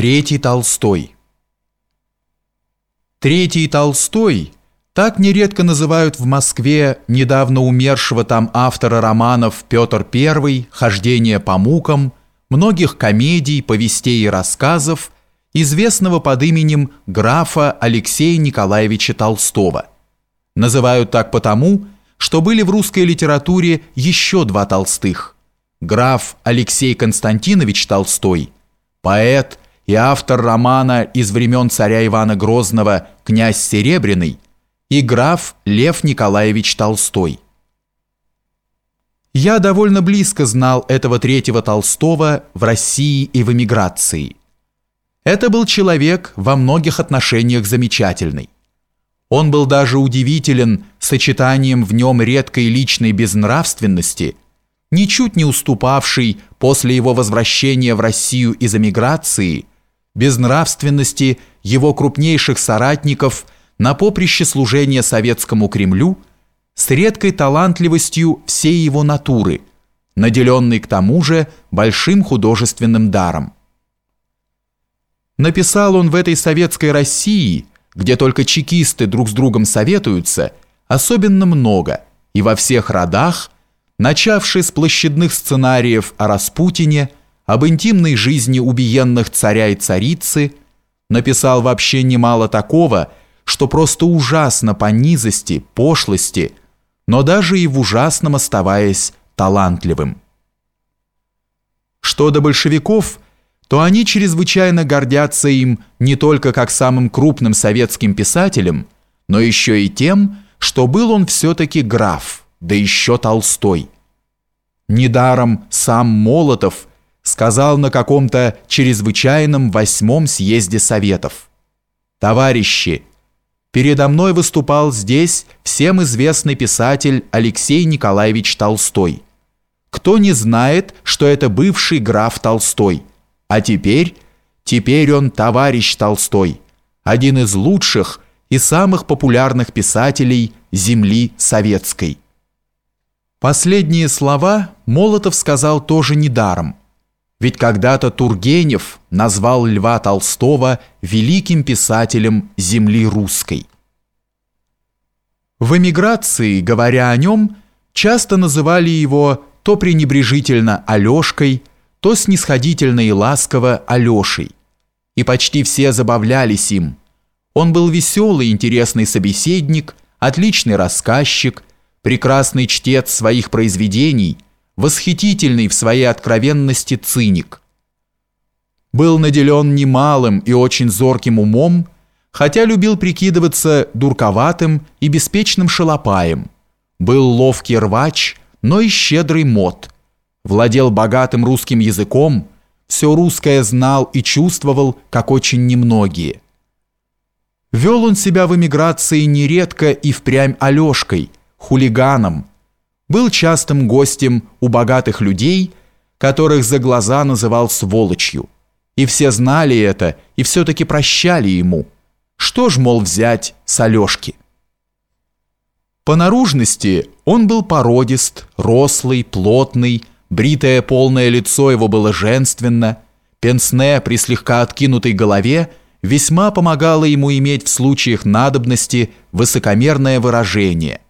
Третий Толстой Третий Толстой так нередко называют в Москве недавно умершего там автора романов Петр I, «Хождение по мукам», многих комедий, повестей и рассказов, известного под именем графа Алексея Николаевича Толстого. Называют так потому, что были в русской литературе еще два Толстых. Граф Алексей Константинович Толстой, поэт – и автор романа из времен царя Ивана Грозного «Князь Серебряный» и граф Лев Николаевич Толстой. Я довольно близко знал этого третьего Толстого в России и в эмиграции. Это был человек во многих отношениях замечательный. Он был даже удивителен сочетанием в нем редкой личной безнравственности, ничуть не уступавшей после его возвращения в Россию из эмиграции – безнравственности его крупнейших соратников на поприще служения советскому Кремлю с редкой талантливостью всей его натуры, наделенной к тому же большим художественным даром. Написал он в этой советской России, где только чекисты друг с другом советуются, особенно много и во всех родах, начавший с площадных сценариев о Распутине – об интимной жизни убиенных царя и царицы, написал вообще немало такого, что просто ужасно по низости, пошлости, но даже и в ужасном оставаясь талантливым. Что до большевиков, то они чрезвычайно гордятся им не только как самым крупным советским писателем, но еще и тем, что был он все-таки граф, да еще Толстой. Недаром сам Молотов – сказал на каком-то чрезвычайном восьмом съезде Советов. «Товарищи, передо мной выступал здесь всем известный писатель Алексей Николаевич Толстой. Кто не знает, что это бывший граф Толстой, а теперь, теперь он товарищ Толстой, один из лучших и самых популярных писателей земли советской». Последние слова Молотов сказал тоже недаром. Ведь когда-то Тургенев назвал Льва Толстого великим писателем земли русской. В эмиграции, говоря о нем, часто называли его то пренебрежительно Алешкой, то снисходительно и ласково Алешей. И почти все забавлялись им. Он был веселый, интересный собеседник, отличный рассказчик, прекрасный чтец своих произведений – восхитительный в своей откровенности циник. Был наделен немалым и очень зорким умом, хотя любил прикидываться дурковатым и беспечным шалопаем. Был ловкий рвач, но и щедрый мод. Владел богатым русским языком, все русское знал и чувствовал, как очень немногие. Вел он себя в эмиграции нередко и впрямь Алешкой, хулиганом, был частым гостем у богатых людей, которых за глаза называл сволочью. И все знали это и все-таки прощали ему. Что ж, мол, взять с Алешки? По наружности он был породист, рослый, плотный, бритое полное лицо его было женственно, пенсне при слегка откинутой голове весьма помогало ему иметь в случаях надобности высокомерное выражение –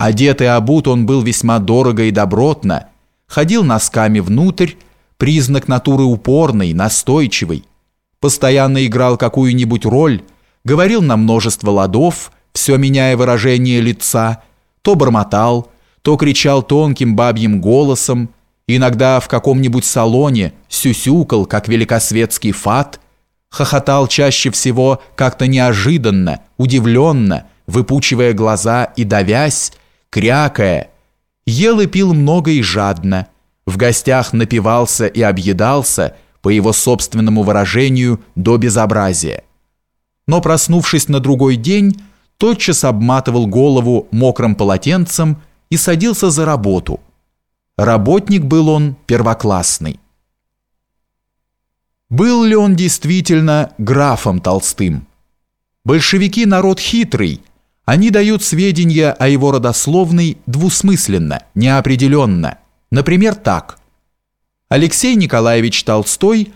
Одет и обут он был весьма дорого и добротно, ходил носками внутрь, признак натуры упорной, настойчивой, постоянно играл какую-нибудь роль, говорил на множество ладов, все меняя выражение лица, то бормотал, то кричал тонким бабьим голосом, иногда в каком-нибудь салоне сюсюкал, как великосветский фат, хохотал чаще всего как-то неожиданно, удивленно, выпучивая глаза и давясь, крякая, ел и пил много и жадно, в гостях напивался и объедался, по его собственному выражению, до безобразия. Но проснувшись на другой день, тотчас обматывал голову мокрым полотенцем и садился за работу. Работник был он первоклассный. Был ли он действительно графом Толстым? Большевики народ хитрый, они дают сведения о его родословной двусмысленно, неопределенно. Например, так. Алексей Николаевич Толстой